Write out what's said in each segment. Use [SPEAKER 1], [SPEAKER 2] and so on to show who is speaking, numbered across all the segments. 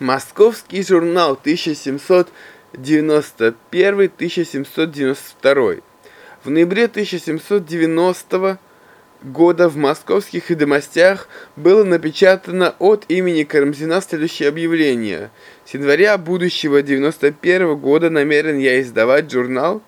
[SPEAKER 1] Московский журнал 1791-1792. В ноябре 1790 года в московских ведомостях было напечатано от имени Карамзина следующее объявление. С января будущего 91 года намерен я издавать журнал,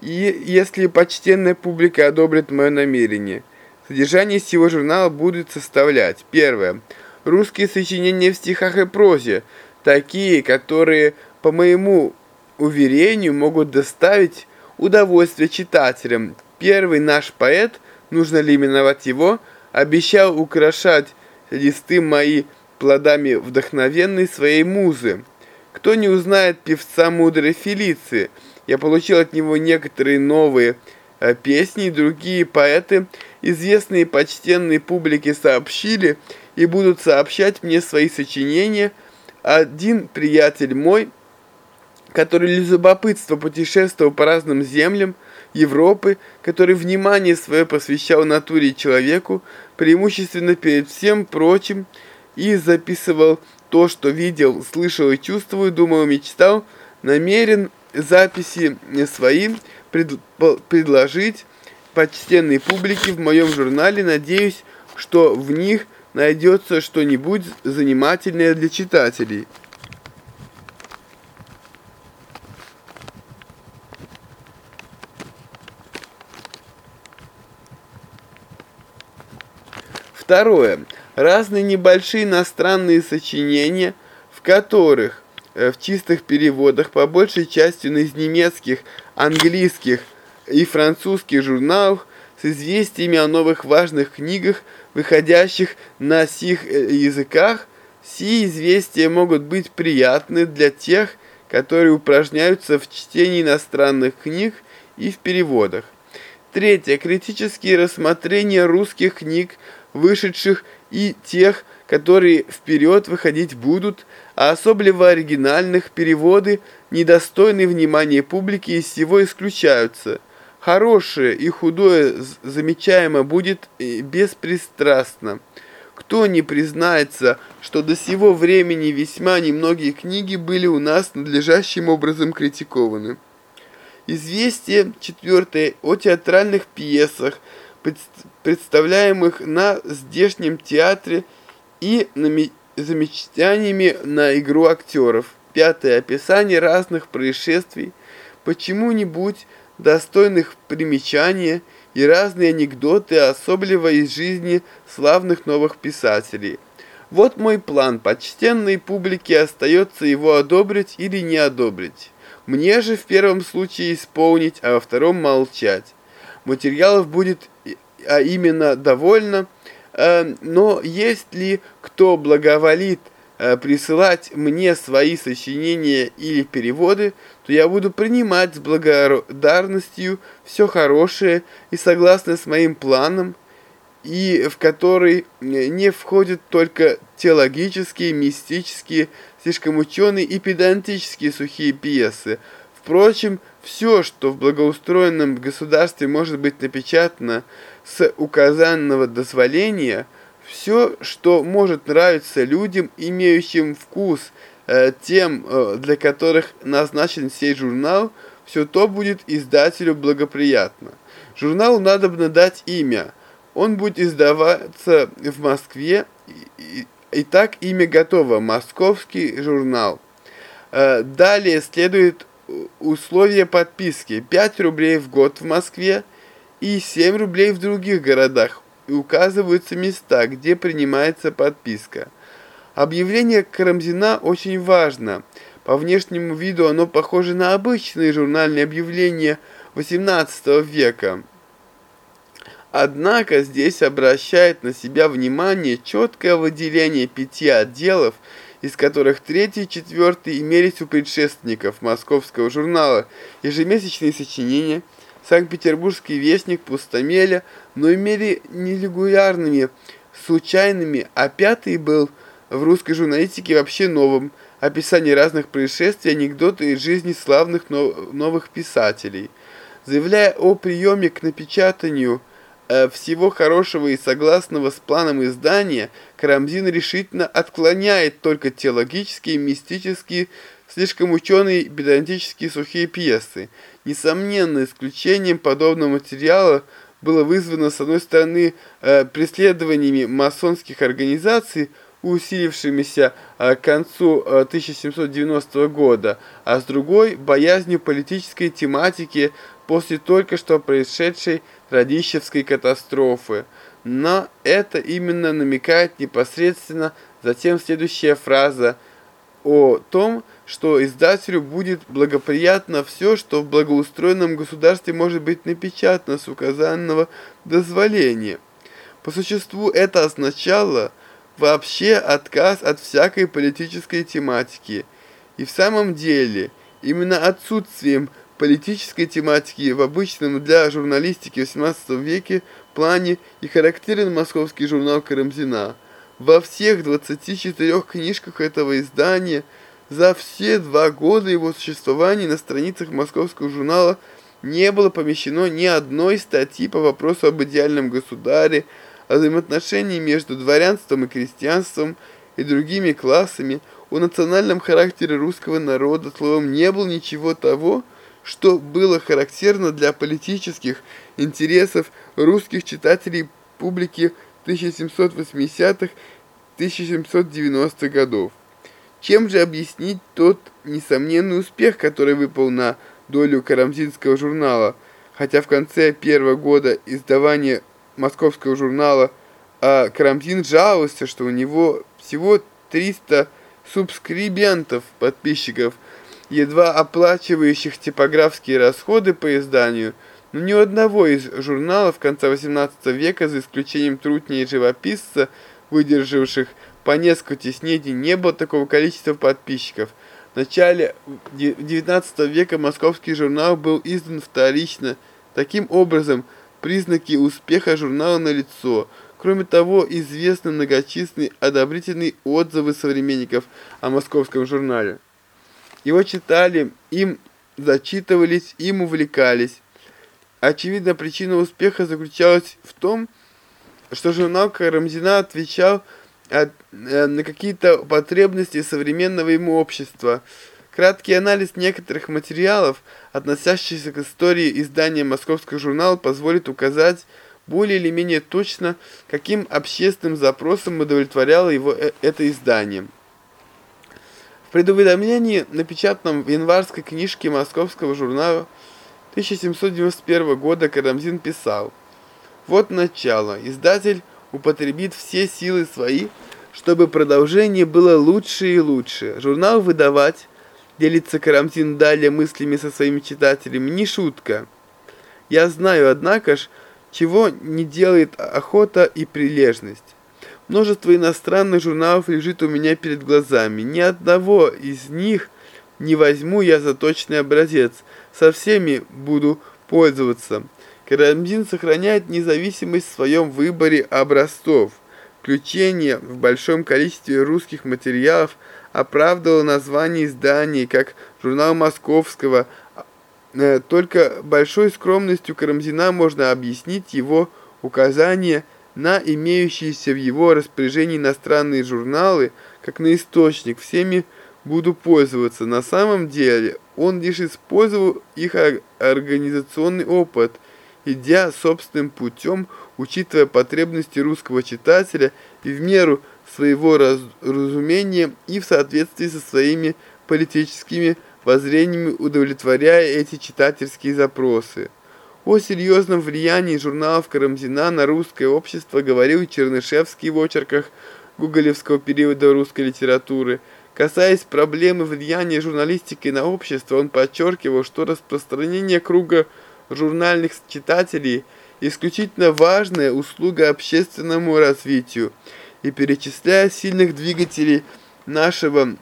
[SPEAKER 1] и если почтенная публика одобрит мое намерение. Содержание сего журнала будет составлять. Первое русские сочинения в стихах и прозе, такие, которые, по моему уверению, могут доставить удовольствие читателям. Первый наш поэт, нужно ли именовать его, обещал украшать листы мои плодами вдохновенной своей музы. Кто не узнает певца мудрой Фелиции, я получил от него некоторые новые э, песни, другие поэты, известные почтенной публике, сообщили, и будут сообщать мне свои сочинения. Один приятель мой, который из любопытства путешествовал по разным землям Европы, который внимание свое посвящал натуре человеку, преимущественно перед всем прочим, и записывал то, что видел, слышал и чувствовал, думал, мечтал, намерен записи свои пред, предложить почтенной публике в моем журнале, надеюсь, что в них – найдется что-нибудь занимательное для читателей. Второе. Разные небольшие иностранные сочинения, в которых э, в чистых переводах, по большей части из немецких, английских и французских журналов, с известиями о новых важных книгах, выходящих на сих э, языках, сии известия могут быть приятны для тех, которые упражняются в чтении иностранных книг и в переводах. Третье. Критические рассмотрения русских книг, вышедших и тех, которые вперед выходить будут, а особливо оригинальных переводы, недостойные внимания публики, из всего исключаются – Хорошее и худое замечаемо будет беспристрастно. Кто не признается, что до сего времени весьма немногие книги были у нас надлежащим образом критикованы. Известие четвертое о театральных пьесах, представляемых на здешнем театре и замечаниями на игру актеров. Пятое. Описание разных происшествий, почему-нибудь достойных примечания и разные анекдоты, особливо из жизни славных новых писателей. Вот мой план. Почтенной публике остается его одобрить или не одобрить. Мне же в первом случае исполнить, а во втором молчать. Материалов будет а именно довольно, э, но есть ли кто благоволит присылать мне свои сочинения или переводы, то я буду принимать с благодарностью все хорошее и согласно с моим планом, и в который не входят только теологические, мистические, слишком ученые и педантические сухие пьесы. Впрочем, все, что в благоустроенном государстве может быть напечатано с указанного дозволения – все, что может нравиться людям, имеющим вкус, э, тем, э, для которых назначен сей журнал, все то будет издателю благоприятно. Журналу надо бы дать имя. Он будет издаваться в Москве, и, и так имя готово, Московский журнал. Э, далее следует условия подписки. 5 рублей в год в Москве и 7 рублей в других городах и указываются места, где принимается подписка. Объявление Карамзина очень важно. По внешнему виду оно похоже на обычные журнальные объявления XVIII века. Однако здесь обращает на себя внимание четкое выделение пяти отделов, из которых третий и четвертый имелись у предшественников московского журнала, ежемесячные сочинения – Санкт-Петербургский вестник Пустомеля, но имели нерегулярными, случайными, а пятый был в русской журналистике вообще новым, описание разных происшествий, анекдоты из жизни славных новых писателей. Заявляя о приеме к напечатанию э, всего хорошего и согласного с планом издания, Карамзин решительно отклоняет только теологические, мистические, слишком ученые, педантические сухие пьесы. Несомненно, исключением подобного материала было вызвано, с одной стороны, э, преследованиями масонских организаций, усилившимися э, к концу 1790 года, а с другой – боязнью политической тематики после только что происшедшей Радищевской катастрофы. Но это именно намекает непосредственно затем следующая фраза о том, что издателю будет благоприятно все, что в благоустроенном государстве может быть напечатано с указанного дозволения. По существу это означало вообще отказ от всякой политической тематики. И в самом деле, именно отсутствием политической тематики в обычном для журналистики XVIII веке плане и характерен московский журнал Карамзина. Во всех 24 книжках этого издания за все два года его существования на страницах московского журнала не было помещено ни одной статьи по вопросу об идеальном государе, о взаимоотношении между дворянством и крестьянством и другими классами, о национальном характере русского народа, словом, не было ничего того, что было характерно для политических интересов русских читателей публики 1780-1790-х годов. Чем же объяснить тот несомненный успех, который выпал на долю карамзинского журнала, хотя в конце первого года издавания московского журнала а Карамзин жаловался, что у него всего 300 субскрибентов, подписчиков – едва оплачивающих типографские расходы по изданию, но ни у одного из журналов конца XVIII века, за исключением трутня и живописца, выдержавших по несколько теснений, не было такого количества подписчиков. В начале XIX века московский журнал был издан вторично. Таким образом, признаки успеха журнала налицо. Кроме того, известны многочисленные одобрительные отзывы современников о московском журнале. Его читали, им зачитывались, им увлекались. Очевидно, причина успеха заключалась в том, что журнал Карамзина отвечал от, э, на какие-то потребности современного ему общества. Краткий анализ некоторых материалов, относящихся к истории издания московского журнала, позволит указать более или менее точно, каким общественным запросом удовлетворяло его э, это издание. В предуведомлении, напечатанном в январской книжке московского журнала 1791 года, Карамзин писал «Вот начало. Издатель употребит все силы свои, чтобы продолжение было лучше и лучше. Журнал выдавать, делится Карамзин далее мыслями со своими читателями, не шутка. Я знаю, однако ж, чего не делает охота и прилежность. Множество иностранных журналов лежит у меня перед глазами. Ни одного из них не возьму я за точный образец. Со всеми буду пользоваться. Карамзин сохраняет независимость в своем выборе образцов. Включение в большом количестве русских материалов оправдывало название изданий, как журнал Московского. Э, только большой скромностью Карамзина можно объяснить его указание – на имеющиеся в его распоряжении иностранные журналы, как на источник, всеми буду пользоваться. На самом деле он лишь использовал их организационный опыт, идя собственным путем, учитывая потребности русского читателя и в меру своего разумения и в соответствии со своими политическими воззрениями удовлетворяя эти читательские запросы. О серьезном влиянии журналов Карамзина на русское общество говорил Чернышевский в очерках гоголевского периода русской литературы. Касаясь проблемы влияния журналистики на общество, он подчеркивал, что распространение круга журнальных читателей – исключительно важная услуга общественному развитию. И перечисляя сильных двигателей нашего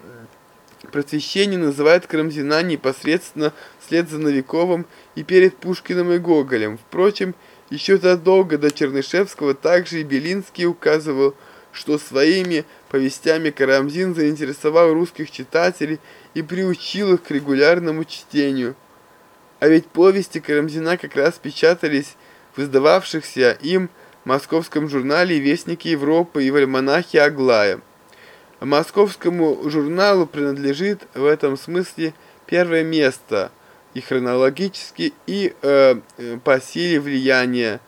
[SPEAKER 1] просвещения, называет Карамзина непосредственно вслед за Новиковым и перед Пушкиным и Гоголем. Впрочем, еще задолго до Чернышевского также и Белинский указывал, что своими повестями Карамзин заинтересовал русских читателей и приучил их к регулярному чтению. А ведь повести Карамзина как раз печатались в издававшихся им московском журнале «Вестники Европы» и в альманахе «Аглая». Московскому журналу принадлежит в этом смысле первое место и хронологически, и э, по силе влияния.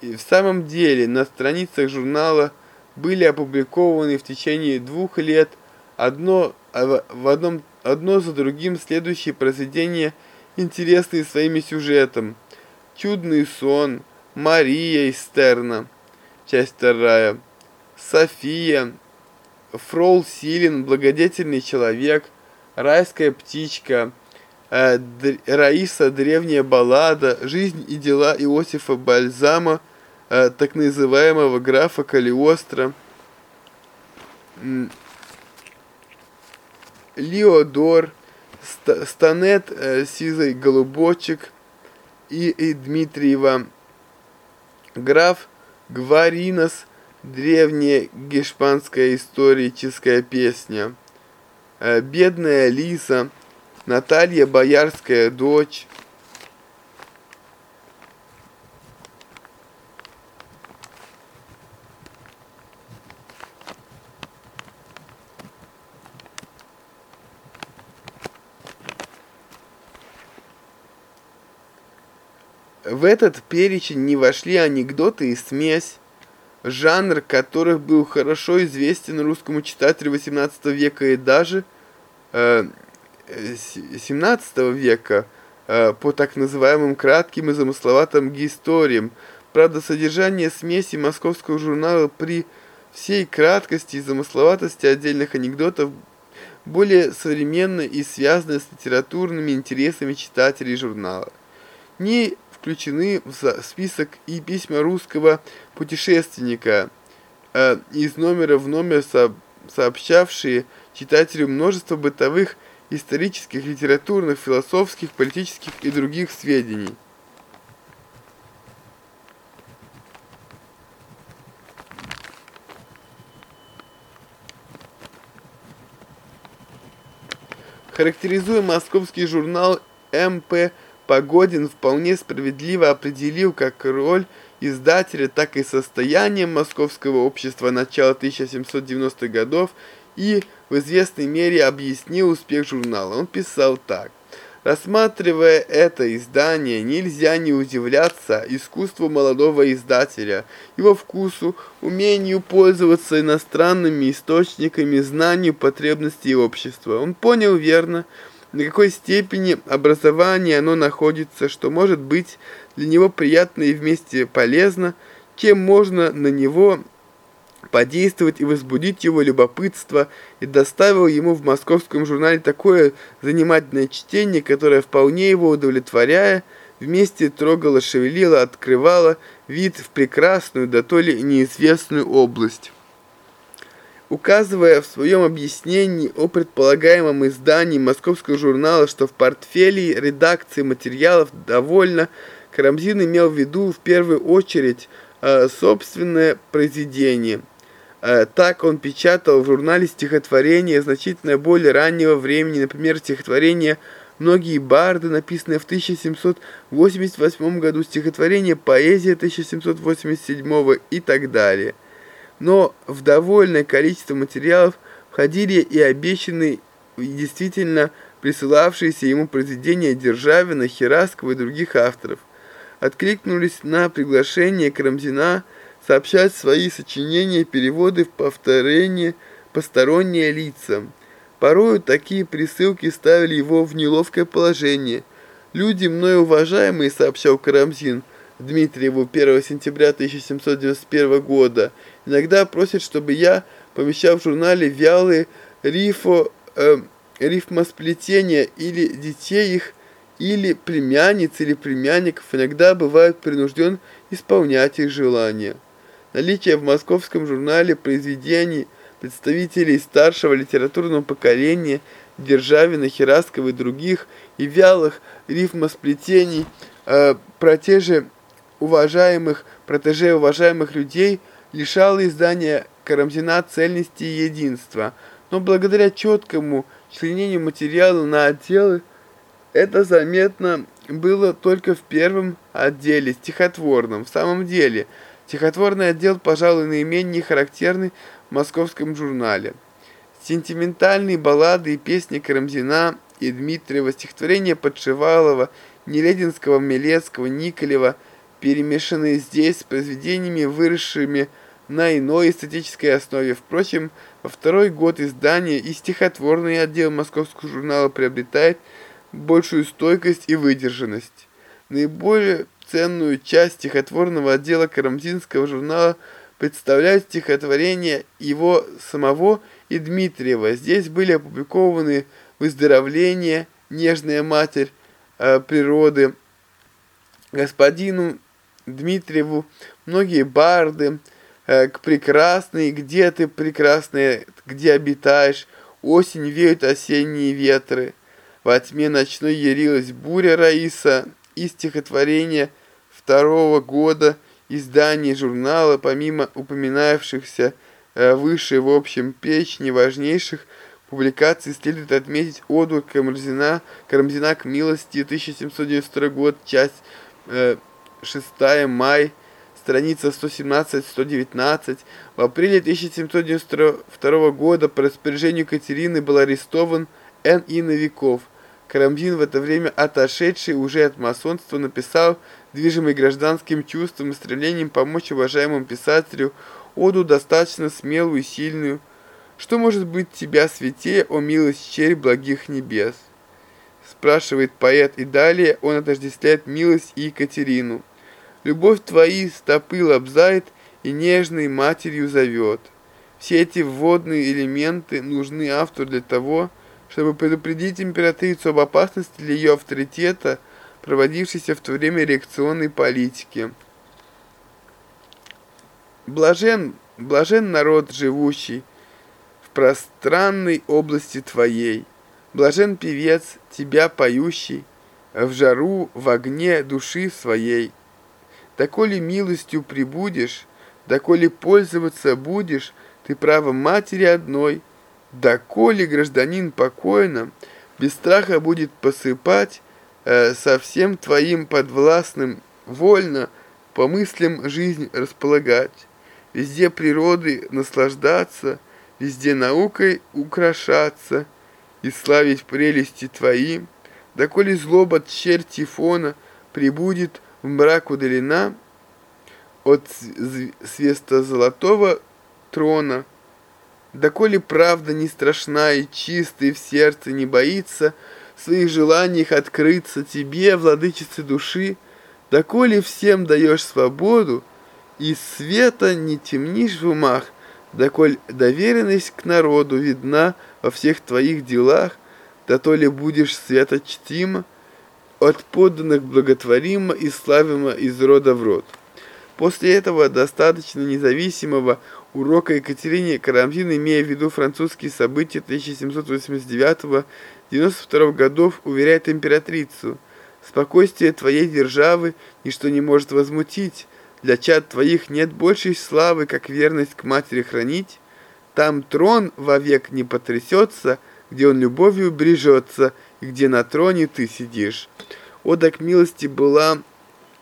[SPEAKER 1] И в самом деле на страницах журнала были опубликованы в течение двух лет одно, а в одном, одно за другим следующие произведения, интересные своими сюжетом. «Чудный сон», «Мария из Стерна», часть вторая, «София», Фрол Силин, благодетельный человек, райская птичка, э, Раиса, древняя баллада, жизнь и дела Иосифа Бальзама, э, так называемого графа Калиостро, Леодор, Станет, э, Сизый Голубочек и, и Дмитриева, граф Гваринос, древняя гешпанская историческая песня. Э, бедная Лиза, Наталья Боярская дочь. В этот перечень не вошли анекдоты и смесь, жанр которых был хорошо известен русскому читателю XVIII века и даже э, XVII века э, по так называемым кратким и замысловатым историям. Правда, содержание смеси московского журнала при всей краткости и замысловатости отдельных анекдотов более современно и связано с литературными интересами читателей журнала. Не включены в список и письма русского путешественника, э, из номера в номер сообщавшие читателю множество бытовых, исторических, литературных, философских, политических и других сведений. Характеризуя московский журнал МП Погодин вполне справедливо определил как роль издателя, так и состояние московского общества начала 1790-х годов и в известной мере объяснил успех журнала. Он писал так. Рассматривая это издание, нельзя не удивляться искусству молодого издателя, его вкусу, умению пользоваться иностранными источниками, знанию потребностей общества. Он понял верно, на какой степени образования оно находится, что может быть для него приятно и вместе полезно, чем можно на него подействовать и возбудить его любопытство, и доставил ему в московском журнале такое занимательное чтение, которое вполне его удовлетворяя, вместе трогало, шевелило, открывало вид в прекрасную, да то ли неизвестную область указывая в своем объяснении о предполагаемом издании московского журнала, что в портфеле редакции материалов довольно, Карамзин имел в виду в первую очередь э, собственное произведение. Э, так он печатал в журнале стихотворения значительно более раннего времени, например, стихотворение «Многие барды», написанное в 1788 году, стихотворение «Поэзия» 1787 и так далее – но в довольное количество материалов входили и обещанные и действительно присылавшиеся ему произведения Державина, Хераскова и других авторов. Откликнулись на приглашение Карамзина сообщать свои сочинения, переводы в повторение посторонние лица. Порою такие присылки ставили его в неловкое положение. «Люди, мною уважаемые», — сообщал Карамзин, — Дмитриеву 1 сентября 1791 года. Иногда просят, чтобы я помещал в журнале вялые рифо, э, рифмосплетения или детей их, или племянниц или племянников, иногда бывает принужден исполнять их желания. Наличие в московском журнале произведений представителей старшего литературного поколения Державина, Хераскова и других, и вялых рифмосплетений, э, протеже уважаемых, протеже уважаемых людей лишало издания Карамзина цельности и единства, но благодаря четкому членению материала на отделы это заметно было только в первом отделе, стихотворном. В самом деле, стихотворный отдел, пожалуй, наименее характерный в московском журнале. Сентиментальные баллады и песни Карамзина и Дмитриева, стихотворения Подшивалова, Нелединского, Милецкого, Николева, перемешанные здесь с произведениями, выросшими на иной эстетической основе. Впрочем, во второй год издания и стихотворный отдел московского журнала приобретает большую стойкость и выдержанность. Наиболее ценную часть стихотворного отдела Карамзинского журнала представляют стихотворения его самого и Дмитриева. Здесь были опубликованы «Выздоровление», «Нежная матерь э, природы», «Господину Дмитриеву», многие барды, «К прекрасной», «Где ты, прекрасная, где обитаешь», «Осень веют осенние ветры», «Во тьме ночной ярилась буря Раиса» и стихотворение второго года издания журнала, помимо упоминавшихся э, выше в общем печне важнейших публикаций следует отметить оду Карамзина, Карамзина к милости, 1792 год, часть э, 6 май, страница 117-119. В апреле 1792 года по распоряжению Катерины был арестован Н. И. Новиков. Карамзин, в это время отошедший уже от масонства, написал, движимый гражданским чувством и стремлением помочь уважаемому писателю, оду достаточно смелую и сильную. Что может быть тебя святее, о милость черь благих небес? Спрашивает поэт, и далее он отождествляет милость и Екатерину. Любовь твои стопы лобзает и нежной матерью зовет. Все эти вводные элементы нужны автору для того, чтобы предупредить императрицу об опасности для ее авторитета, проводившейся в то время реакционной политики. Блажен, блажен народ, живущий в пространной области твоей, блажен певец, тебя поющий, в жару, в огне души своей. Доколе милостью прибудешь, доколе пользоваться будешь, ты право матери одной, доколе гражданин покойно, без страха будет посыпать э, со всем твоим подвластным вольно по мыслям жизнь располагать. Везде природы наслаждаться, везде наукой украшаться и славить прелести твои, доколе злоба черь Тифона прибудет мрак удалена от свеста золотого трона, доколе правда не страшна и чистая в сердце не боится своих желаниях открыться тебе, владычице души, доколе всем даешь свободу, и света не темнишь в умах, доколь доверенность к народу видна во всех твоих делах, да то ли будешь святочтима, от подданных благотворимо и славимо из рода в род. После этого достаточно независимого урока Екатерине Карамзин, имея в виду французские события 1789-92 годов, уверяет императрицу, «Спокойствие твоей державы ничто не может возмутить, для чад твоих нет большей славы, как верность к матери хранить. Там трон вовек не потрясется, где он любовью брежется, и где на троне ты сидишь. Ода к милости была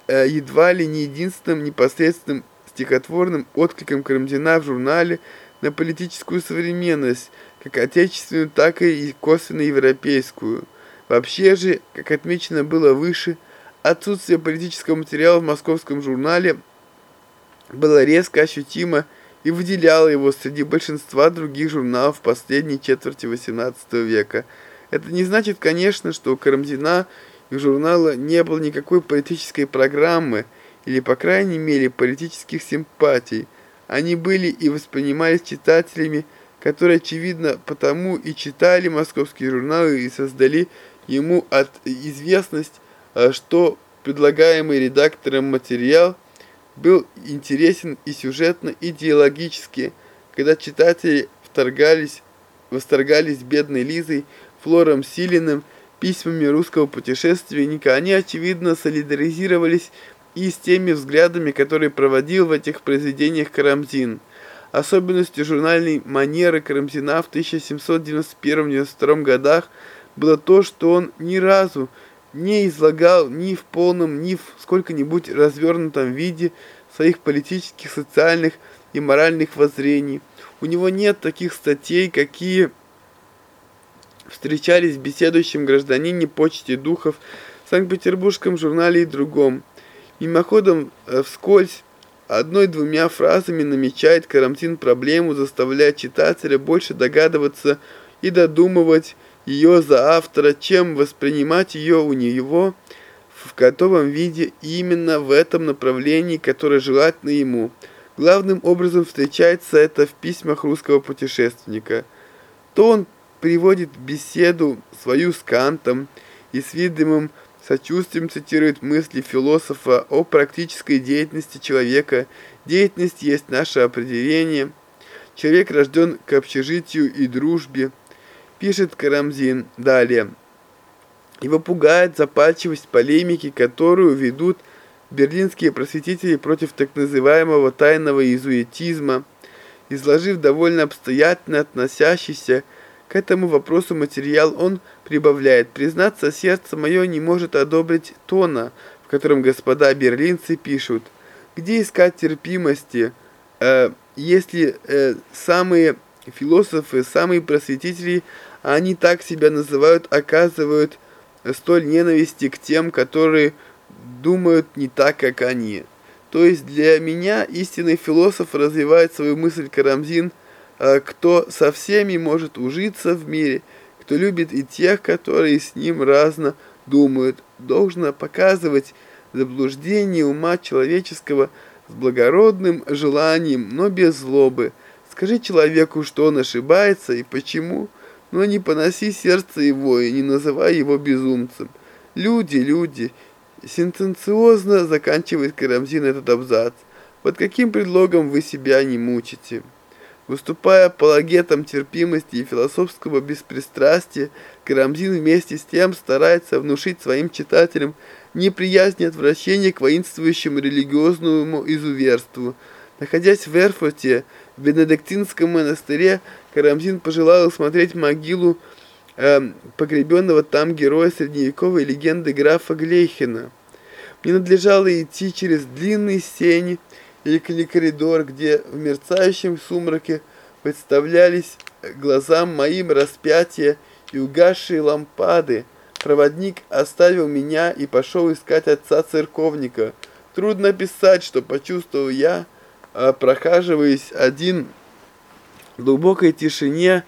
[SPEAKER 1] э, едва ли не единственным непосредственным стихотворным откликом Карамзина в журнале на политическую современность, как отечественную, так и косвенно европейскую. Вообще же, как отмечено было выше, Отсутствие политического материала в московском журнале было резко ощутимо и выделяло его среди большинства других журналов последней четверти XVIII века. Это не значит, конечно, что у Карамзина и журнала не было никакой политической программы или, по крайней мере, политических симпатий. Они были и воспринимались читателями, которые, очевидно, потому и читали московские журналы и создали ему от известность Э, что предлагаемый редактором материал был интересен и сюжетно, и идеологически, когда читатели вторгались, восторгались бедной Лизой, Флором Силиным, письмами русского путешественника, они, очевидно, солидаризировались и с теми взглядами, которые проводил в этих произведениях Карамзин. Особенностью журнальной манеры Карамзина в 1791-92 годах было то, что он ни разу не излагал ни в полном, ни в сколько-нибудь развернутом виде своих политических, социальных и моральных воззрений. У него нет таких статей, какие встречались в беседующем гражданине почте духов Санкт-Петербургском журнале и другом. Мимоходом э, вскользь одной-двумя фразами намечает Карамзин проблему, заставляя читателя больше догадываться и додумывать ее за автора, чем воспринимать ее у него в готовом виде именно в этом направлении, которое желательно ему. Главным образом встречается это в письмах русского путешественника. То он приводит беседу свою с Кантом и с видимым сочувствием цитирует мысли философа о практической деятельности человека. Деятельность есть наше определение. Человек рожден к общежитию и дружбе. Пишет Карамзин далее. Его пугает запальчивость полемики, которую ведут берлинские просветители против так называемого тайного иезуитизма, изложив довольно обстоятельно относящийся к этому вопросу материал, он прибавляет, признаться, сердце мое не может одобрить тона, в котором господа берлинцы пишут, где искать терпимости, э, если э, самые философы, самые просветители, они так себя называют, оказывают столь ненависти к тем, которые думают не так, как они. То есть для меня истинный философ развивает свою мысль Карамзин, э, кто со всеми может ужиться в мире, кто любит и тех, которые с ним разно думают, должно показывать заблуждение ума человеческого с благородным желанием, но без злобы, Скажи человеку, что он ошибается и почему, но не поноси сердце его и не называй его безумцем. Люди, люди, сентенциозно заканчивает Карамзин этот абзац. Под каким предлогом вы себя не мучите? Выступая апологетом терпимости и философского беспристрастия, Карамзин вместе с тем старается внушить своим читателям неприязнь и отвращение к воинствующему религиозному изуверству. Находясь в Эрфурте, в Бенедиктинском монастыре Карамзин пожелал смотреть могилу э, погребенного там героя средневековой легенды графа Глейхена. Мне надлежало идти через длинный сень или коридор, где в мерцающем сумраке представлялись глазам моим распятия и угасшие лампады. Проводник оставил меня и пошел искать отца церковника. Трудно писать, что почувствовал я, а, прохаживаясь один в глубокой тишине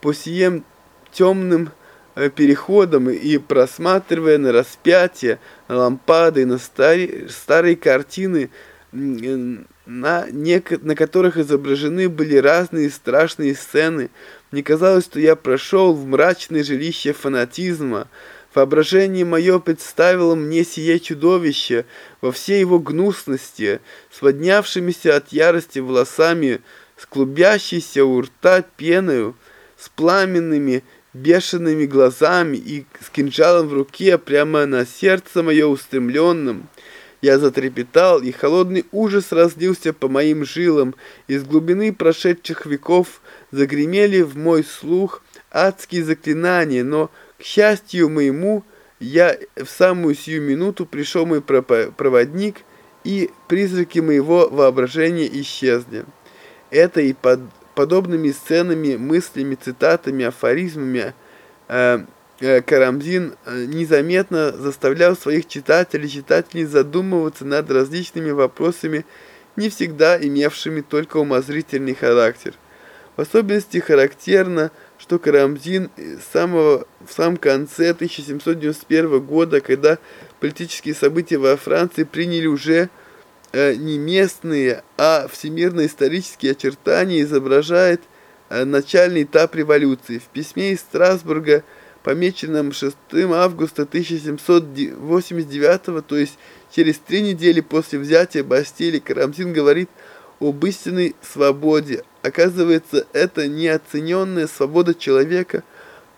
[SPEAKER 1] по сием темным э, переходам и просматривая на распятие, на лампады, на старые, старые картины, на, нек на которых изображены были разные страшные сцены, мне казалось, что я прошел в мрачное жилище фанатизма, Воображение мое представило мне сие чудовище во всей его гнусности, с поднявшимися от ярости волосами, с клубящейся у рта пеною, с пламенными бешеными глазами и с кинжалом в руке прямо на сердце мое устремленным. Я затрепетал, и холодный ужас разлился по моим жилам, из глубины прошедших веков загремели в мой слух адские заклинания, но к счастью моему, я в самую сию минуту пришел мой проводник, и призраки моего воображения исчезли. Это и под подобными сценами, мыслями, цитатами, афоризмами э, Карамзин э, незаметно заставлял своих читателей читателей задумываться над различными вопросами, не всегда имевшими только умозрительный характер. В особенности характерно, что Карамзин с самого, в самом конце 1791 года, когда политические события во Франции приняли уже э, не местные, а всемирно-исторические очертания, изображает э, начальный этап революции. В письме из Страсбурга, помеченном 6 августа 1789, то есть через три недели после взятия Бастилии, Карамзин говорит об истинной свободе, Оказывается, это неоцененная свобода человека,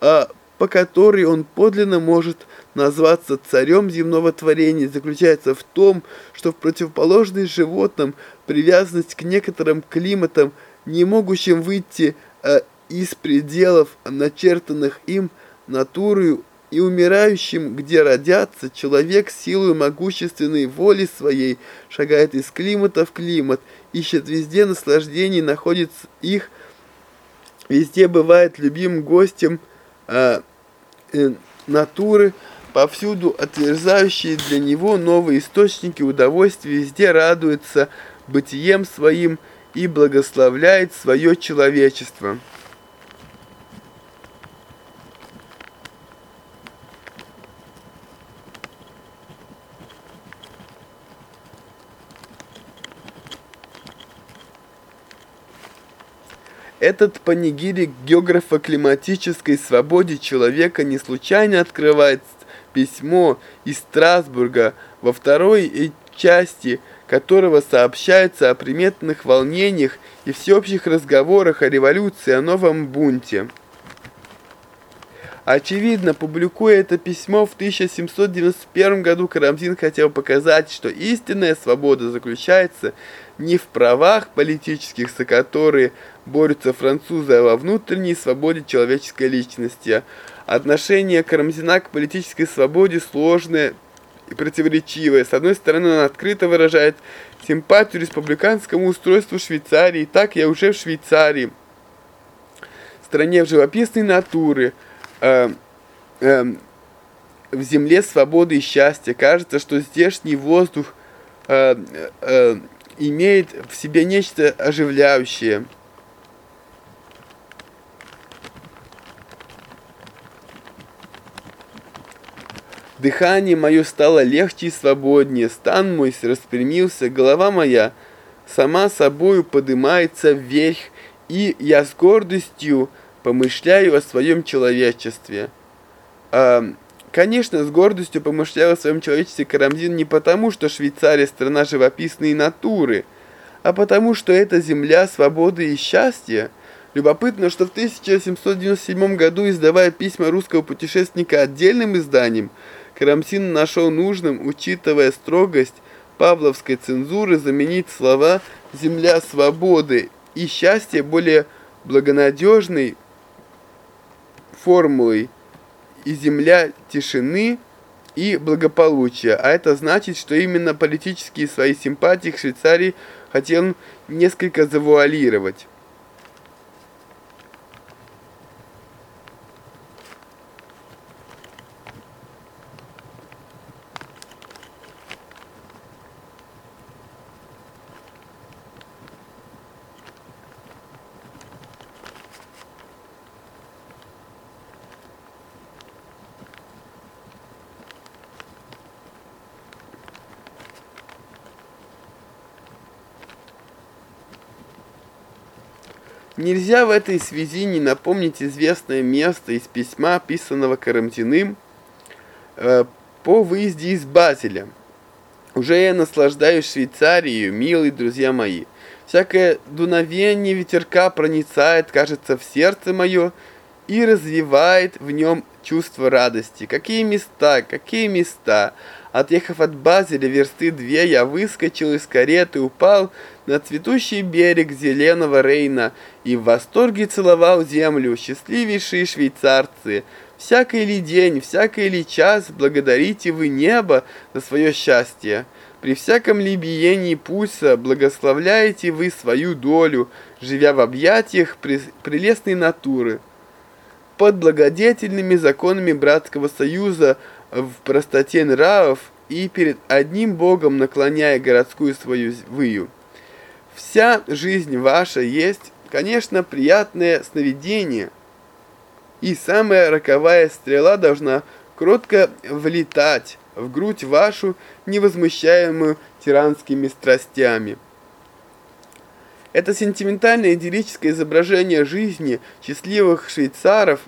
[SPEAKER 1] а по которой он подлинно может назваться царем земного творения, заключается в том, что в противоположность животным привязанность к некоторым климатам, не могущим выйти а, из пределов, начертанных им натурою и умирающим, где родятся, человек силой могущественной воли своей шагает из климата в климат, ищет везде наслаждений, находит их, везде бывает любимым гостем э, э, натуры, повсюду отверзающие для него новые источники удовольствия, везде радуется бытием своим и благословляет свое человечество. Этот панигирик географо-климатической свободе человека не случайно открывает письмо из Страсбурга, во второй части которого сообщается о приметных волнениях и всеобщих разговорах о революции, о новом бунте. Очевидно, публикуя это письмо в 1791 году, Карамзин хотел показать, что истинная свобода заключается не в правах политических, за которые борются французы, а во внутренней свободе человеческой личности. Отношение Карамзина к политической свободе сложное и противоречивое. С одной стороны, он открыто выражает симпатию республиканскому устройству Швейцарии. Так я уже в Швейцарии, стране в живописной натуры, э, э, в земле свободы и счастья. Кажется, что здешний воздух э, э, имеет в себе нечто оживляющее. Дыхание мое стало легче и свободнее, стан мой распрямился, голова моя сама собою поднимается вверх, и я с гордостью помышляю о своем человечестве. А, конечно, с гордостью помышляю о своем человечестве Карамзин не потому, что Швейцария страна живописной натуры, а потому, что это земля свободы и счастья. Любопытно, что в 1797 году, издавая письма русского путешественника отдельным изданием, Карамзин нашел нужным, учитывая строгость павловской цензуры, заменить слова «земля свободы» и счастья более благонадежной формулой и земля тишины и благополучия. А это значит, что именно политические свои симпатии к Швейцарии хотел несколько завуалировать. Нельзя в этой связи не напомнить известное место из письма, писанного Карамзиным э, по выезде из Базеля. Уже я наслаждаюсь Швейцарией, милые друзья мои. Всякое дуновение ветерка проницает, кажется, в сердце мое и развивает в нем чувство радости. Какие места, какие места! Отъехав от Базеля версты две, я выскочил из кареты, упал на цветущий берег зеленого Рейна и в восторге целовал землю, счастливейшие швейцарцы. Всякий ли день, всякий ли час благодарите вы небо за свое счастье. При всяком ли биении пульса благословляете вы свою долю, живя в объятиях прелестной натуры. Под благодетельными законами братского союза в простоте нравов и перед одним Богом наклоняя городскую свою выю. Вся жизнь ваша есть, конечно, приятное сновидение, и самая роковая стрела должна кротко влетать в грудь вашу, невозмущаемую тиранскими страстями. Это сентиментальное идиллическое изображение жизни счастливых швейцаров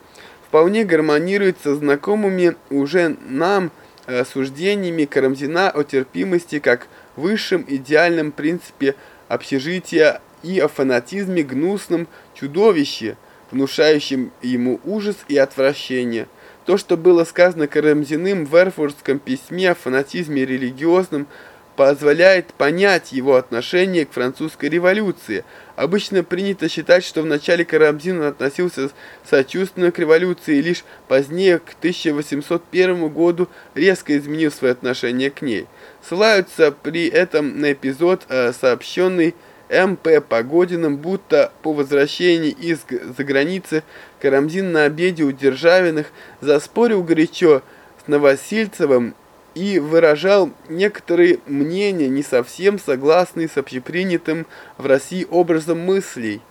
[SPEAKER 1] вполне гармонирует со знакомыми уже нам э, суждениями Карамзина о терпимости как высшем идеальном принципе общежития и о фанатизме гнусном чудовище, внушающем ему ужас и отвращение. То, что было сказано Карамзиным в Эрфуртском письме о фанатизме религиозном, позволяет понять его отношение к французской революции. Обычно принято считать, что в начале Карамзин относился сочувственно к революции, и лишь позднее, к 1801 году, резко изменил свое отношение к ней. Ссылаются при этом на эпизод, э, сообщенный М.П. Погодиным, будто по возвращении из-за границы Карамзин на обеде у Державиных заспорил горячо с Новосильцевым и выражал некоторые мнения, не совсем согласные с общепринятым в России образом мыслей.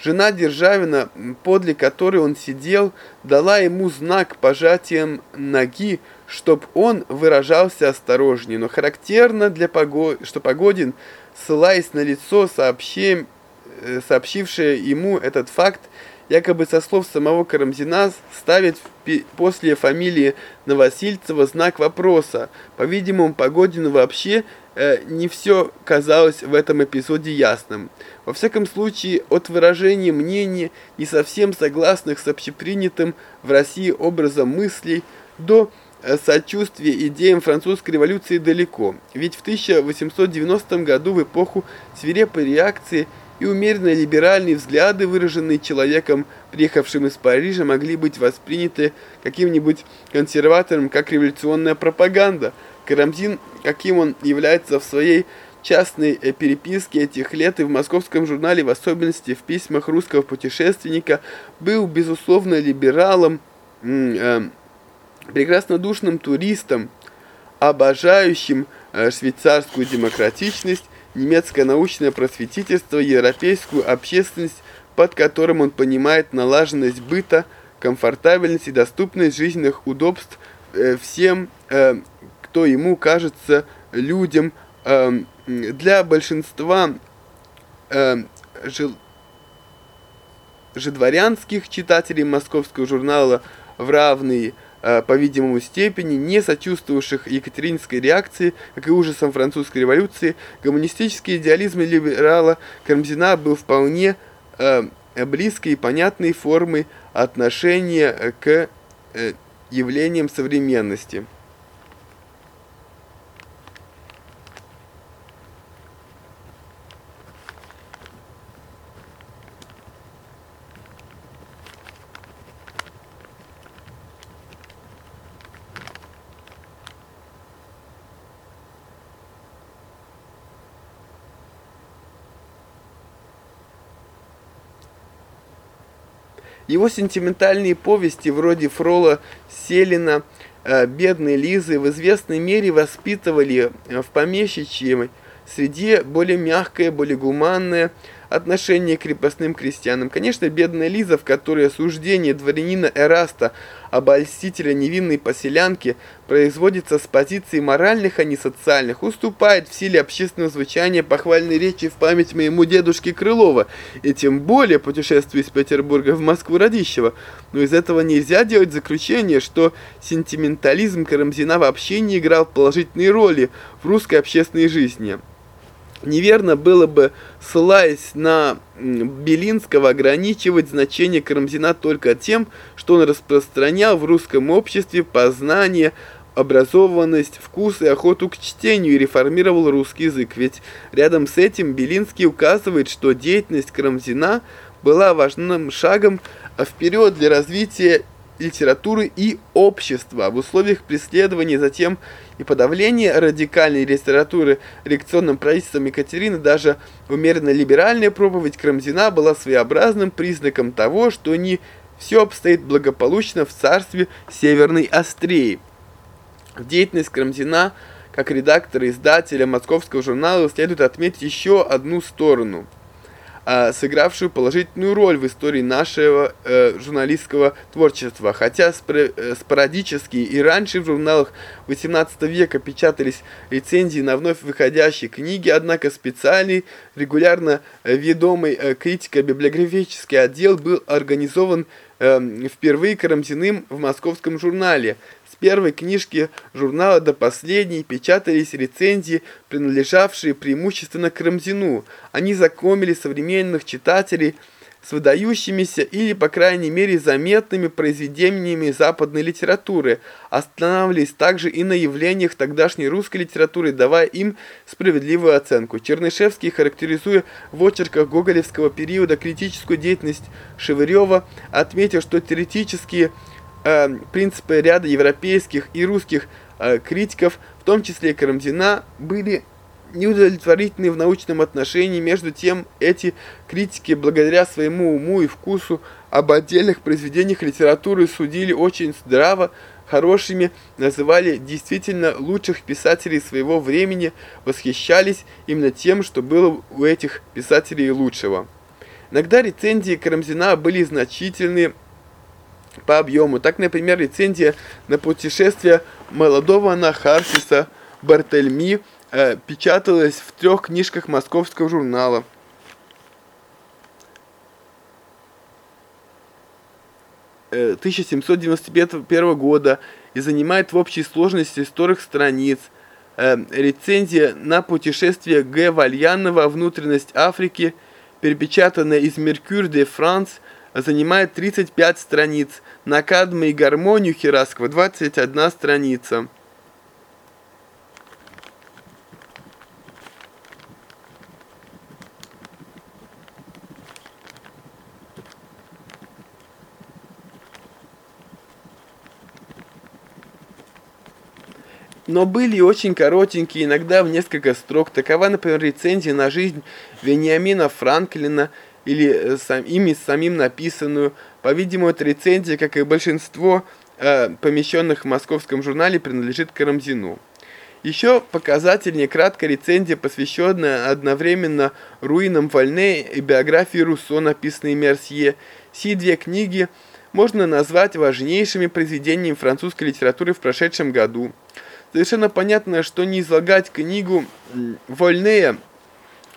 [SPEAKER 1] Жена Державина, подле которой он сидел, дала ему знак пожатием ноги, чтоб он выражался осторожнее, но характерно для Погодина, что Погодин, ссылаясь на лицо, сообщи, э, сообщившее ему этот факт, якобы со слов самого Карамзина, ставит после фамилии Новосильцева знак вопроса. По-видимому, Погодину вообще э, не все казалось в этом эпизоде ясным. Во всяком случае, от выражения мнений, не совсем согласных с общепринятым в России образом мыслей, до э, сочувствия идеям французской революции далеко. Ведь в 1890 году, в эпоху свирепой реакции, и умеренно либеральные взгляды, выраженные человеком, приехавшим из Парижа, могли быть восприняты каким-нибудь консерватором как революционная пропаганда. Карамзин, каким он является в своей частной переписке этих лет и в московском журнале, в особенности в письмах русского путешественника, был, безусловно, либералом, э, прекраснодушным туристом, обожающим э, швейцарскую демократичность, немецкое научное просветительство, европейскую общественность, под которым он понимает налаженность быта, комфортабельность и доступность жизненных удобств э, всем, э, кто ему кажется людям. Э, для большинства э, жидворянских читателей московского журнала в равные по-видимому, степени, не сочувствовавших Екатеринской реакции, как и ужасам французской революции, гуманистический идеализм либерала Карамзина был вполне э, близкой и понятной формой отношения к э, явлениям современности. Его сентиментальные повести вроде Фрола Селина, э, «Бедной Лизы» в известной мере воспитывали э, в помещичьей среде более мягкое, более гуманное, отношение к крепостным крестьянам. Конечно, бедная Лиза, в которой осуждение дворянина Эраста, обольстителя невинной поселянки, производится с позиций моральных, а не социальных, уступает в силе общественного звучания похвальной речи в память моему дедушке Крылова, и тем более путешествие из Петербурга в Москву Радищева. Но из этого нельзя делать заключение, что сентиментализм Карамзина вообще не играл положительной роли в русской общественной жизни. Неверно было бы, ссылаясь на Белинского, ограничивать значение Карамзина только тем, что он распространял в русском обществе познание, образованность, вкус и охоту к чтению и реформировал русский язык. Ведь рядом с этим Белинский указывает, что деятельность Карамзина была важным шагом вперед для развития литературы и общества в условиях преследования затем и подавления радикальной литературы реакционным правительством Екатерины даже умеренно либеральная проповедь Крамзина была своеобразным признаком того, что не все обстоит благополучно в царстве Северной Астрии. Деятельность Крамзина как редактора и издателя московского журнала следует отметить еще одну сторону – сыгравшую положительную роль в истории нашего э, журналистского творчества. Хотя э, спорадически и раньше в журналах XVIII века печатались рецензии на вновь выходящие книги, однако специальный, регулярно э, ведомый э, критико-библиографический отдел был организован э, впервые Карамзиным в московском журнале – первой книжки журнала до последней печатались рецензии, принадлежавшие преимущественно Крамзину. Они знакомили современных читателей с выдающимися или, по крайней мере, заметными произведениями западной литературы, останавливаясь также и на явлениях тогдашней русской литературы, давая им справедливую оценку. Чернышевский, характеризуя в очерках гоголевского периода критическую деятельность Шевырева, отметил, что теоретические э, принципы ряда европейских и русских э, критиков, в том числе Карамзина, были неудовлетворительны в научном отношении, между тем эти критики, благодаря своему уму и вкусу, об отдельных произведениях литературы судили очень здраво, хорошими, называли действительно лучших писателей своего времени, восхищались именно тем, что было у этих писателей лучшего. Иногда рецензии Карамзина были значительны по объему. Так, например, рецензия на путешествие молодого Нахарсиса Бартельми – э, печаталась в трех книжках московского журнала. Э, 1791 года и занимает в общей сложности 40 страниц. Э, рецензия на путешествие Г. Вальянова «Внутренность Африки», перепечатанная из «Меркюр де Франс», занимает 35 страниц. На кадмы и гармонию Хераскова 21 страница. но были очень коротенькие, иногда в несколько строк. Такова, например, рецензия на жизнь Вениамина Франклина или э, сам, ими самим написанную. По-видимому, эта рецензия, как и большинство э, помещенных в московском журнале, принадлежит Карамзину. Еще показательнее краткая рецензия, посвященная одновременно руинам Вольне и биографии Руссо, написанной Мерсье. Сии две книги можно назвать важнейшими произведениями французской литературы в прошедшем году. Совершенно понятно, что не излагать книгу Вольнея,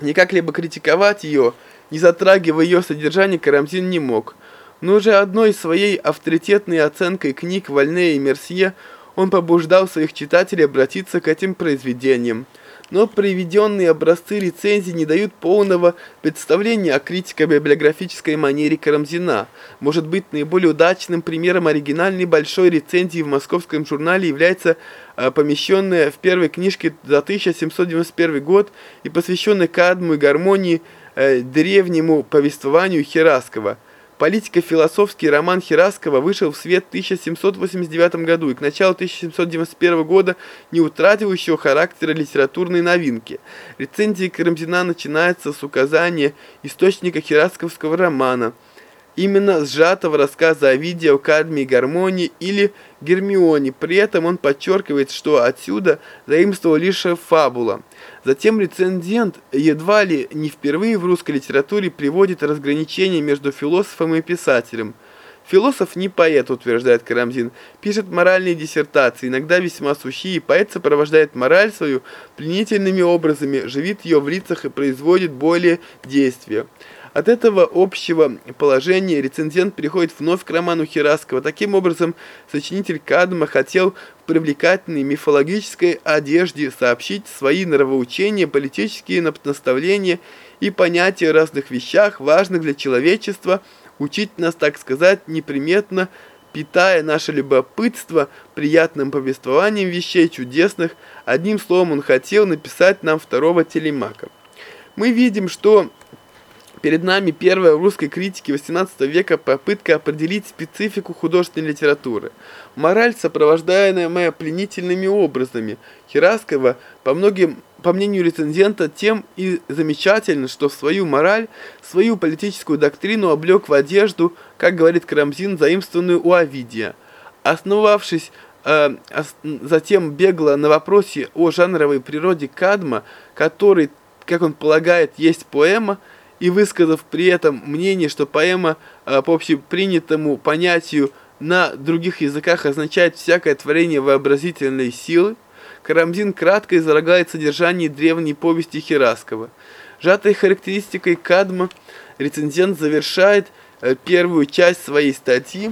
[SPEAKER 1] не как-либо критиковать ее, не затрагивая ее содержание, Карамзин не мог. Но уже одной своей авторитетной оценкой книг Вольнея и Мерсье он побуждал своих читателей обратиться к этим произведениям но приведенные образцы рецензий не дают полного представления о критико-библиографической манере Карамзина. Может быть, наиболее удачным примером оригинальной большой рецензии в московском журнале является э, помещенная в первой книжке за 1791 год и посвященная кадму и гармонии э, древнему повествованию Хераскова – Политико-философский роман Хераскова вышел в свет в 1789 году и к началу 1791 года не утратил еще характера литературной новинки. Рецензия Карамзина начинается с указания источника херасковского романа – именно сжатого рассказа о виде, о кадме и гармонии или Гермионе. При этом он подчеркивает, что отсюда заимствовала лишь фабула. Затем рецензент едва ли не впервые в русской литературе приводит разграничение между философом и писателем. Философ не поэт, утверждает Карамзин, пишет моральные диссертации, иногда весьма сухие, поэт сопровождает мораль свою пленительными образами, живит ее в лицах и производит более действия. От этого общего положения рецензент переходит вновь к роману Хераскова. Таким образом, сочинитель Кадма хотел в привлекательной мифологической одежде сообщить свои нравоучения, политические наставления и понятия о разных вещах, важных для человечества, учить нас, так сказать, неприметно, питая наше любопытство приятным повествованием вещей чудесных. Одним словом, он хотел написать нам второго телемака. Мы видим, что Перед нами первая в русской критике XVIII века попытка определить специфику художественной литературы. Мораль, сопровождаемая пленительными образами. Хераскова, по многим по мнению рецензента, тем и замечательно, что свою мораль, свою политическую доктрину облег в одежду, как говорит Карамзин, заимствованную у Овидия. Основавшись э, затем бегло на вопросе о жанровой природе Кадма, который, как он полагает, есть поэма, и высказав при этом мнение, что поэма э, по общепринятому понятию на других языках означает всякое творение вообразительной силы, Карамзин кратко излагает содержание древней повести Хераскова. Сжатой характеристикой Кадма рецензент завершает э, первую часть своей статьи.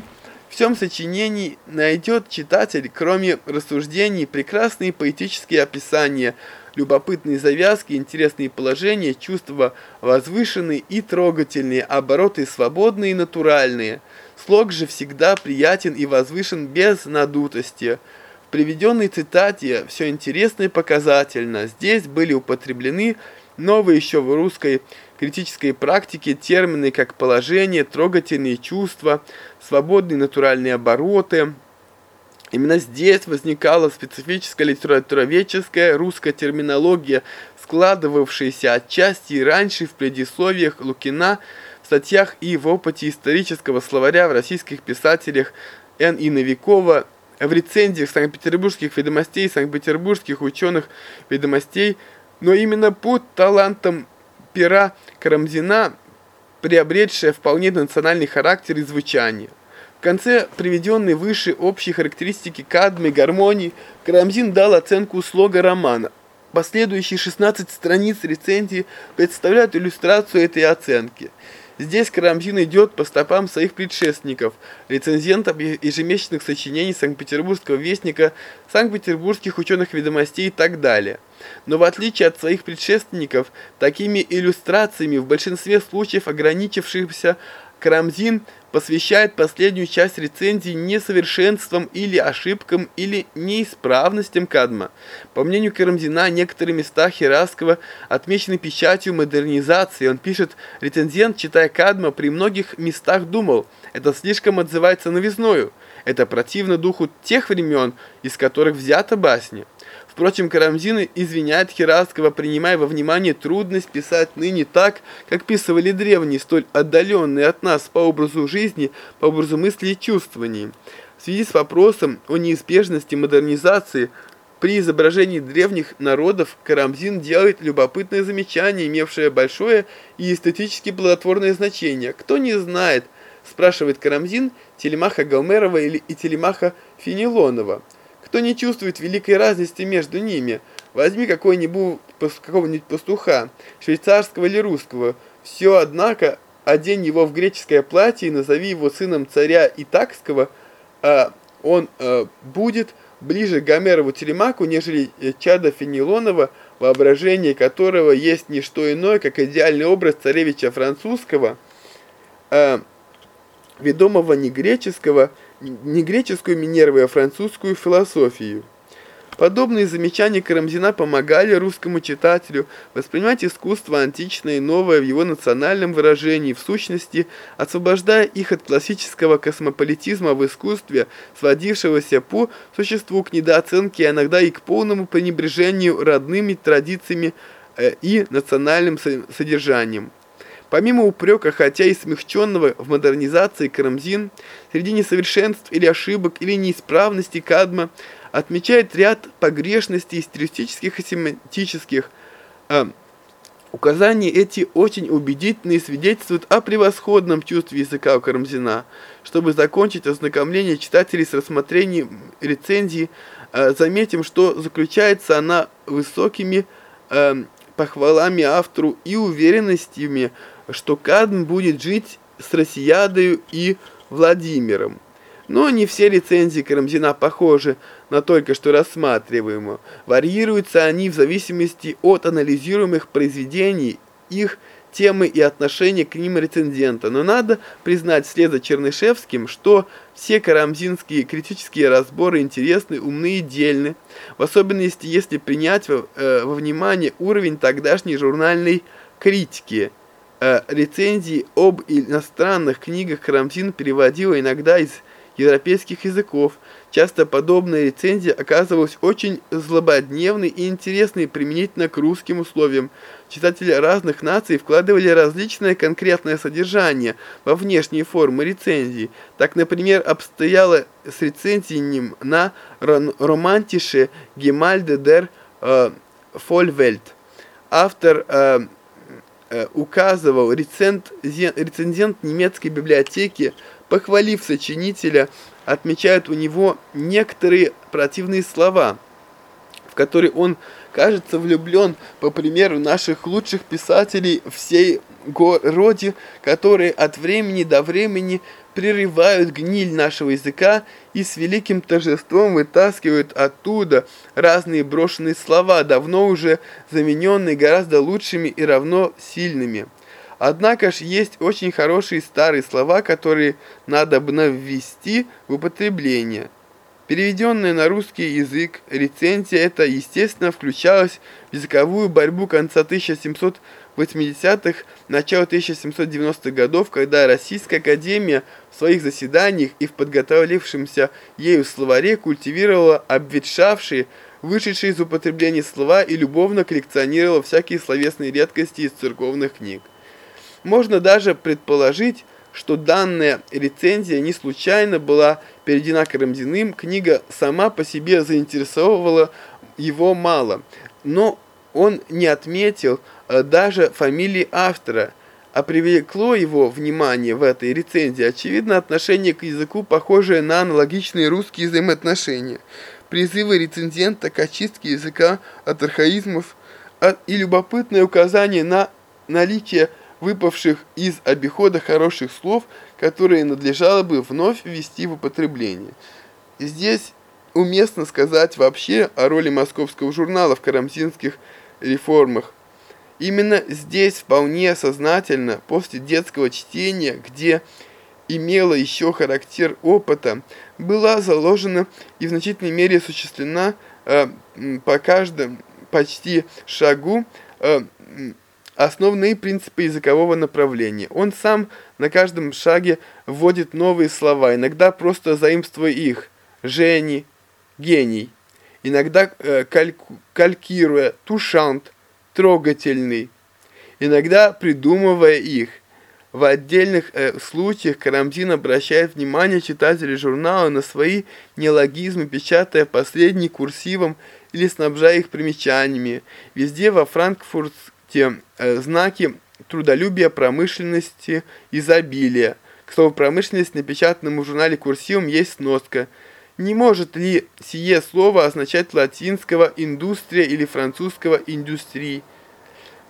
[SPEAKER 1] В всем сочинении найдет читатель, кроме рассуждений, прекрасные поэтические описания любопытные завязки, интересные положения, чувства возвышенные и трогательные, обороты свободные и натуральные. Слог же всегда приятен и возвышен без надутости. В приведенной цитате все интересно и показательно. Здесь были употреблены новые еще в русской критической практике термины как положение, трогательные чувства, свободные натуральные обороты. Именно здесь возникала специфическая литературоведческая русская терминология, складывавшаяся отчасти раньше в предисловиях Лукина, в статьях и в опыте исторического словаря в российских писателях Н. и Новикова, в рецензиях Санкт-Петербургских ведомостей, Санкт-Петербургских ученых ведомостей, но именно под талантом пера Карамзина, приобретшая вполне национальный характер и звучание. В конце приведенной выше общей характеристики кадмы, гармонии, Карамзин дал оценку слога романа. Последующие 16 страниц рецензии представляют иллюстрацию этой оценки. Здесь Карамзин идет по стопам своих предшественников, рецензентов ежемесячных сочинений Санкт-Петербургского вестника, Санкт-Петербургских ученых ведомостей и так далее. Но в отличие от своих предшественников, такими иллюстрациями в большинстве случаев ограничившихся Карамзин посвящает последнюю часть рецензии несовершенствам или ошибкам или неисправностям Кадма. По мнению Карамзина, некоторые места Хераскова отмечены печатью модернизации. Он пишет, рецензент, читая Кадма, при многих местах думал, это слишком отзывается новизною, это противно духу тех времен, из которых взята басня. Впрочем, Карамзин извиняет Хераскова, принимая во внимание трудность писать ныне так, как писывали древние, столь отдаленные от нас по образу жизни, по образу мысли и чувствований. В связи с вопросом о неизбежности модернизации при изображении древних народов Карамзин делает любопытное замечание, имевшее большое и эстетически плодотворное значение. Кто не знает, спрашивает Карамзин, Телемаха Галмерова или и Телемаха Фенелонова – кто не чувствует великой разности между ними, возьми какого-нибудь пастуха, швейцарского или русского, все, однако, одень его в греческое платье и назови его сыном царя Итакского, а он а, будет ближе к Гомерову Телемаку, нежели э, чада Фенелонова, воображение которого есть не что иное, как идеальный образ царевича французского, а, ведомого не греческого, не греческую Минерву, а французскую философию. Подобные замечания Карамзина помогали русскому читателю воспринимать искусство античное и новое в его национальном выражении, в сущности, освобождая их от классического космополитизма в искусстве, сводившегося по существу к недооценке, а иногда и к полному пренебрежению родными традициями э, и национальным содержанием. Помимо упрека, хотя и смягченного в модернизации Карамзин, среди несовершенств или ошибок или неисправностей Кадма отмечает ряд погрешностей стилистических и семантических. Э, указания эти очень убедительны и свидетельствуют о превосходном чувстве языка у Карамзина. Чтобы закончить ознакомление читателей с рассмотрением рецензии, э, заметим, что заключается она высокими э, похвалами автору и уверенностями, что Кадм будет жить с Россиядою и Владимиром. Но не все рецензии Карамзина похожи на только что рассматриваемую. Варьируются они в зависимости от анализируемых произведений, их темы и отношения к ним рецензента. Но надо признать вслед за Чернышевским, что все карамзинские критические разборы интересны, умны и дельны, в особенности если принять во, э, во внимание уровень тогдашней журнальной критики – э, рецензии об иностранных книгах Карамзин переводил иногда из европейских языков. Часто подобная рецензия оказывалась очень злободневной и интересной применительно к русским условиям. Читатели разных наций вкладывали различное конкретное содержание во внешние формы рецензий. Так, например, обстояло с рецензией на романтише Гемальде дер э, Фольвельт. Автор Э, указывал рецензент, рецензент немецкой библиотеки, похвалив сочинителя, отмечает у него некоторые противные слова, в которые он кажется влюблен, по примеру наших лучших писателей всей роде, которые от времени до времени прерывают гниль нашего языка и с великим торжеством вытаскивают оттуда разные брошенные слова, давно уже замененные гораздо лучшими и равно сильными. Однако ж есть очень хорошие старые слова, которые надо бы ввести в употребление. Переведенная на русский язык рецензия эта, естественно, включалась в языковую борьбу конца 1700 80-х, начала 1790-х годов, когда Российская Академия в своих заседаниях и в подготовившемся ею словаре культивировала обветшавшие, вышедшие из употребления слова и любовно коллекционировала всякие словесные редкости из церковных книг. Можно даже предположить, что данная рецензия не случайно была переведена Карамзиным, книга сама по себе заинтересовывала его мало, но он не отметил даже фамилии автора, а привлекло его внимание в этой рецензии, очевидно, отношение к языку, похожее на аналогичные русские взаимоотношения, призывы рецензента к очистке языка от архаизмов и любопытное указание на наличие выпавших из обихода хороших слов, которые надлежало бы вновь ввести в употребление. Здесь уместно сказать вообще о роли московского журнала в карамзинских реформах. Именно здесь вполне сознательно, после детского чтения, где имела еще характер опыта, была заложена и в значительной мере осуществлена э, по каждому почти шагу э, основные принципы языкового направления. Он сам на каждом шаге вводит новые слова, иногда просто заимствуя их. Жени, гений иногда э, кальку, калькируя тушант, трогательный, иногда придумывая их. В отдельных э, случаях Карамзин обращает внимание читателей журнала на свои неологизмы, печатая последний курсивом или снабжая их примечаниями. Везде во Франкфурте э, знаки трудолюбия, промышленности, изобилия. К слову, промышленность напечатанному в журнале курсивом есть сноска – не может ли сие слово означать латинского «индустрия» или французского «индустрии»?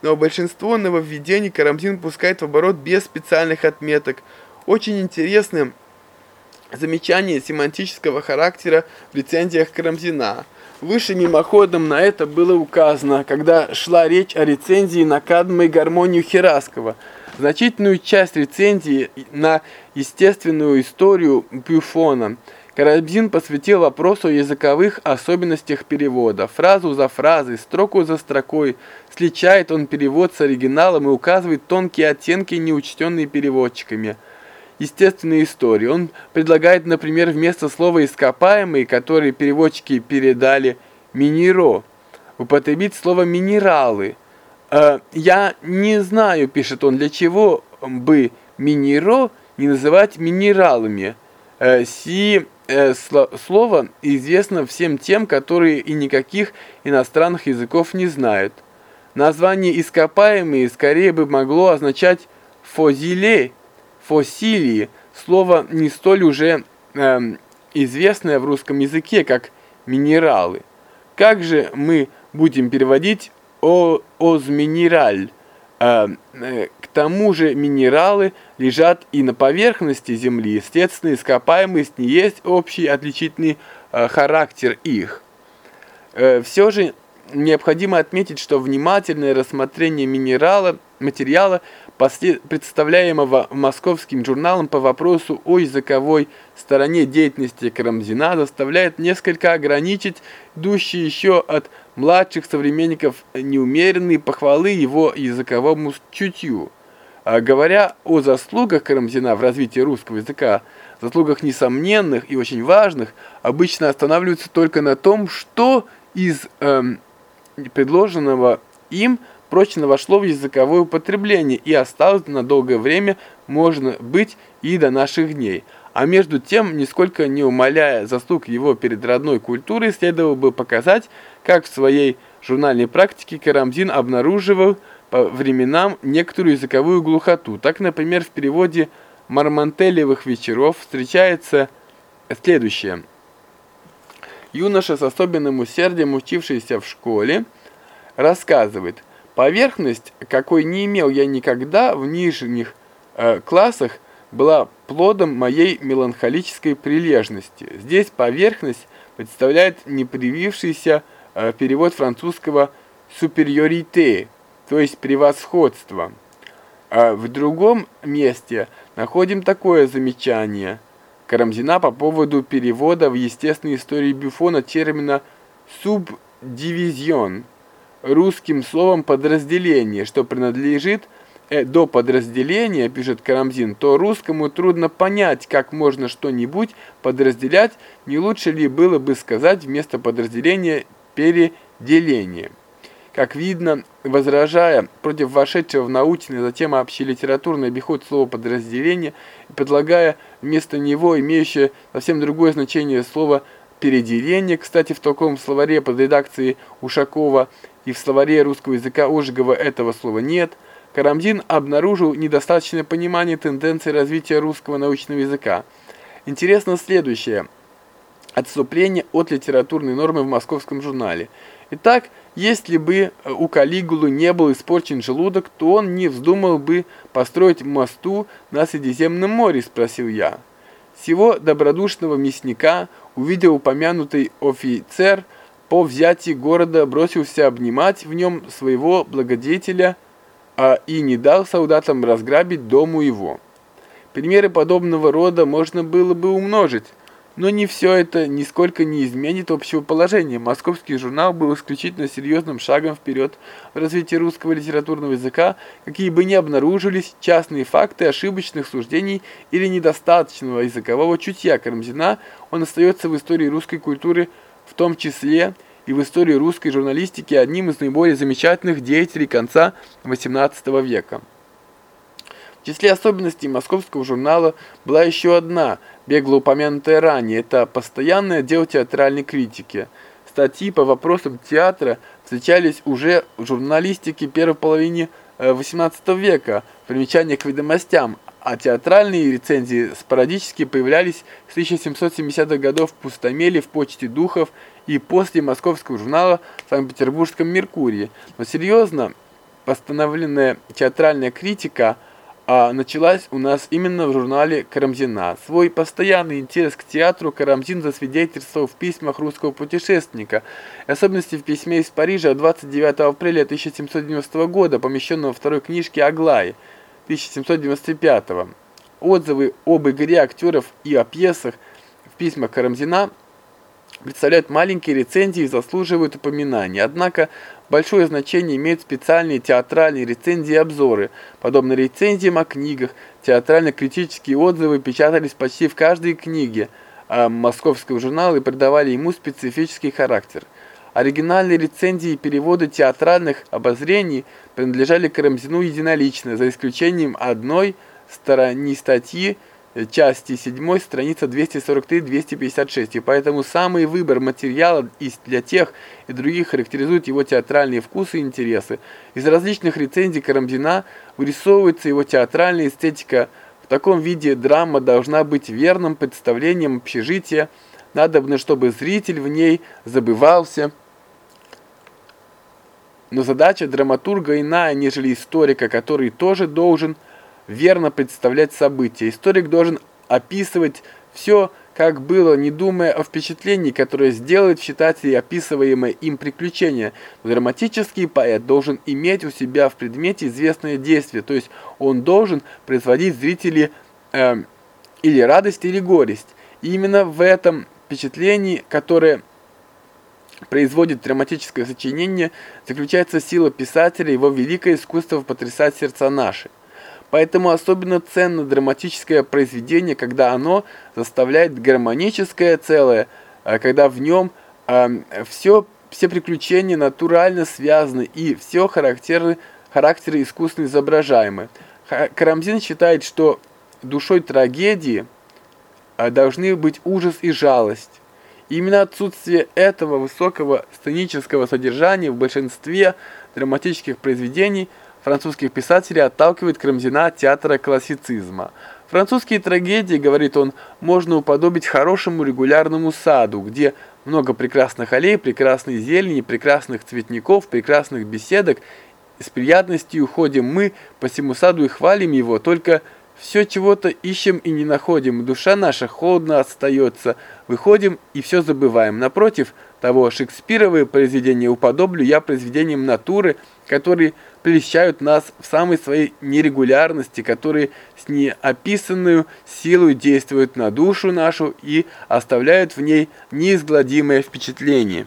[SPEAKER 1] Но большинство нововведений Карамзин пускает в оборот без специальных отметок. Очень интересным замечание семантического характера в рецензиях Карамзина. Выше мимоходом на это было указано, когда шла речь о рецензии на кадмы и гармонию Хераскова. Значительную часть рецензии на естественную историю Бюфона – Карабин посвятил вопросу языковых особенностях перевода. Фразу за фразой, строку за строкой сличает он перевод с оригиналом и указывает тонкие оттенки, неучтенные переводчиками. Естественные истории. Он предлагает, например, вместо слова «ископаемый», который переводчики передали «минеро», употребить слово «минералы». «Э, «Я не знаю», пишет он, «для чего бы минеро не называть минералами». Э, «Си э, слово известно всем тем, которые и никаких иностранных языков не знают. Название «ископаемые» скорее бы могло означать «фозиле», «фосилии», слово не столь уже э, известное в русском языке, как «минералы». Как же мы будем переводить «озминераль»? Э, э, к тому же минералы лежат и на поверхности Земли, естественно, ископаемость не есть общий отличительный э, характер их. Все же необходимо отметить, что внимательное рассмотрение минерала, материала, представляемого московским журналом по вопросу о языковой стороне деятельности Карамзина, заставляет несколько ограничить идущие еще от младших современников неумеренные похвалы его языковому чутью. А говоря о заслугах Карамзина в развитии русского языка, заслугах несомненных и очень важных, обычно останавливаются только на том, что из эм, предложенного им прочно вошло в языковое употребление и осталось на долгое время, можно быть, и до наших дней – а между тем, нисколько не умаляя заслуг его перед родной культурой, следовало бы показать, как в своей журнальной практике Карамзин обнаруживал по временам некоторую языковую глухоту. Так, например, в переводе «Мармантелевых вечеров» встречается следующее. Юноша с особенным усердием, учившийся в школе, рассказывает, «Поверхность, какой не имел я никогда в нижних э, классах, была плодом моей меланхолической прилежности. Здесь поверхность представляет непривившийся э, перевод французского «superiorité», то есть «превосходство». А в другом месте находим такое замечание Карамзина по поводу перевода в естественной истории Бюфона термина «субдивизион» русским словом «подразделение», что принадлежит э, до подразделения, пишет Карамзин, то русскому трудно понять, как можно что-нибудь подразделять, не лучше ли было бы сказать вместо подразделения «переделение». Как видно, возражая против вошедшего в научный, затем общелитературный обиход слова «подразделение» и предлагая вместо него имеющее совсем другое значение слово «переделение», кстати, в таком словаре под редакцией Ушакова и в словаре русского языка Ожегова этого слова нет, Карамзин обнаружил недостаточное понимание тенденции развития русского научного языка. Интересно следующее. Отступление от литературной нормы в московском журнале. Итак, если бы э, у Калигулы не был испорчен желудок, то он не вздумал бы построить мосту на Средиземном море, спросил я. Всего добродушного мясника увидел упомянутый офицер по взятии города, бросился обнимать в нем своего благодетеля а и не дал солдатам разграбить дому его. Примеры подобного рода можно было бы умножить. Но не все это нисколько не изменит общего положения. Московский журнал был исключительно серьезным шагом вперед в развитии русского литературного языка, какие бы ни обнаружились частные факты ошибочных суждений или недостаточного языкового чутья Карамзина, он остается в истории русской культуры в том числе и в истории русской журналистики одним из наиболее замечательных деятелей конца XVIII века. В числе особенностей московского журнала была еще одна, бегло упомянутая ранее, это постоянное дело театральной критики. Статьи по вопросам театра встречались уже в журналистике первой половине XVIII э, века, примечания к ведомостям, а театральные рецензии спорадически появлялись с 1770-х годов в «Пустомеле», в «Почте духов» и после московского журнала в Санкт-Петербургском «Меркурии». Но серьезно постановленная театральная критика – а началась у нас именно в журнале Карамзина. Свой постоянный интерес к театру Карамзин засвидетельствовал в письмах русского путешественника, особенности в письме из Парижа 29 апреля 1790 года, помещенного во второй книжке Аглаи 1795. Отзывы об игре актеров и о пьесах в письмах Карамзина представляют маленькие рецензии и заслуживают упоминания. Однако большое значение имеют специальные театральные рецензии и обзоры. Подобно рецензиям о книгах, театрально-критические отзывы печатались почти в каждой книге а московского журнала и придавали ему специфический характер. Оригинальные рецензии и переводы театральных обозрений принадлежали Карамзину единолично, за исключением одной стороны статьи, части 7, страница 243-256, и поэтому самый выбор материала для тех и других характеризует его театральные вкусы и интересы. Из различных рецензий Карамзина вырисовывается его театральная эстетика. В таком виде драма должна быть верным представлением общежития, надобно, чтобы зритель в ней забывался. Но задача драматурга иная, нежели историка, который тоже должен верно представлять события. Историк должен описывать все, как было, не думая о впечатлении, которое сделает в читателе описываемое им приключение. драматический поэт должен иметь у себя в предмете известное действие, то есть он должен производить зрители э, или радость, или горесть. И именно в этом впечатлении, которое производит драматическое сочинение, заключается сила писателя, его великое искусство потрясать сердца наши. Поэтому особенно ценно драматическое произведение, когда оно заставляет гармоническое целое, а когда в нем э, все, все приключения натурально связаны и все характеры, характеры искусственно изображаемы. Карамзин считает, что душой трагедии э, должны быть ужас и жалость. Именно отсутствие этого высокого сценического содержания в большинстве драматических произведений – французских писателей отталкивает Карамзина от театра классицизма. Французские трагедии, говорит он, можно уподобить хорошему регулярному саду, где много прекрасных аллей, прекрасной зелени, прекрасных цветников, прекрасных беседок. С приятностью ходим мы по всему саду и хвалим его, только все чего-то ищем и не находим, душа наша холодно остается, выходим и все забываем. Напротив того, шекспировые произведения уподоблю я произведениям натуры, которые прельщают нас в самой своей нерегулярности, которые с неописанную силой действуют на душу нашу и оставляют в ней неизгладимое впечатление.